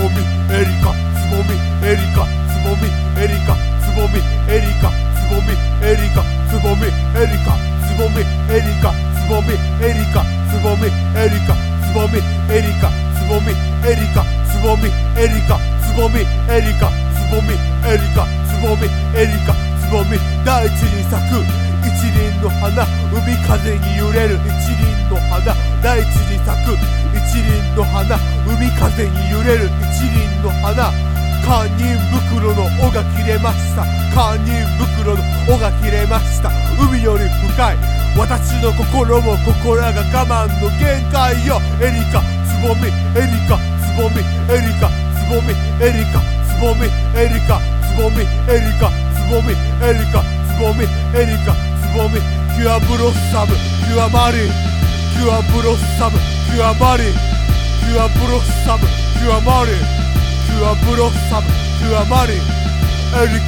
ぼみエリカつぼみエリカつぼみエリカつぼみエリカつぼみエリカつぼみエリカつぼみエリカつぼみエリカつぼみエリカつぼみエリカつぼみエリカつぼみエリカつぼみエリカつぼみエリカつぼみエリカつぼみ。大地に咲く。一輪の花海風に揺れる。一輪の花大地に咲く。の花海風に揺れる一輪の花。堪忍袋の尾が切れました。堪忍袋の尾が切れました。海より深い。私の心も心が我慢の限界よ。エリカつぼみエリカつぼみエリカつぼみエリカつぼみエリカつぼみエリカつぼみエリカつぼみエリカつぼみ。キュアブロッサムキュアマリーキュアブロッサムキュアマリーキュアブロッサムキュアマリーキュアブロッサムキュアマリーエリ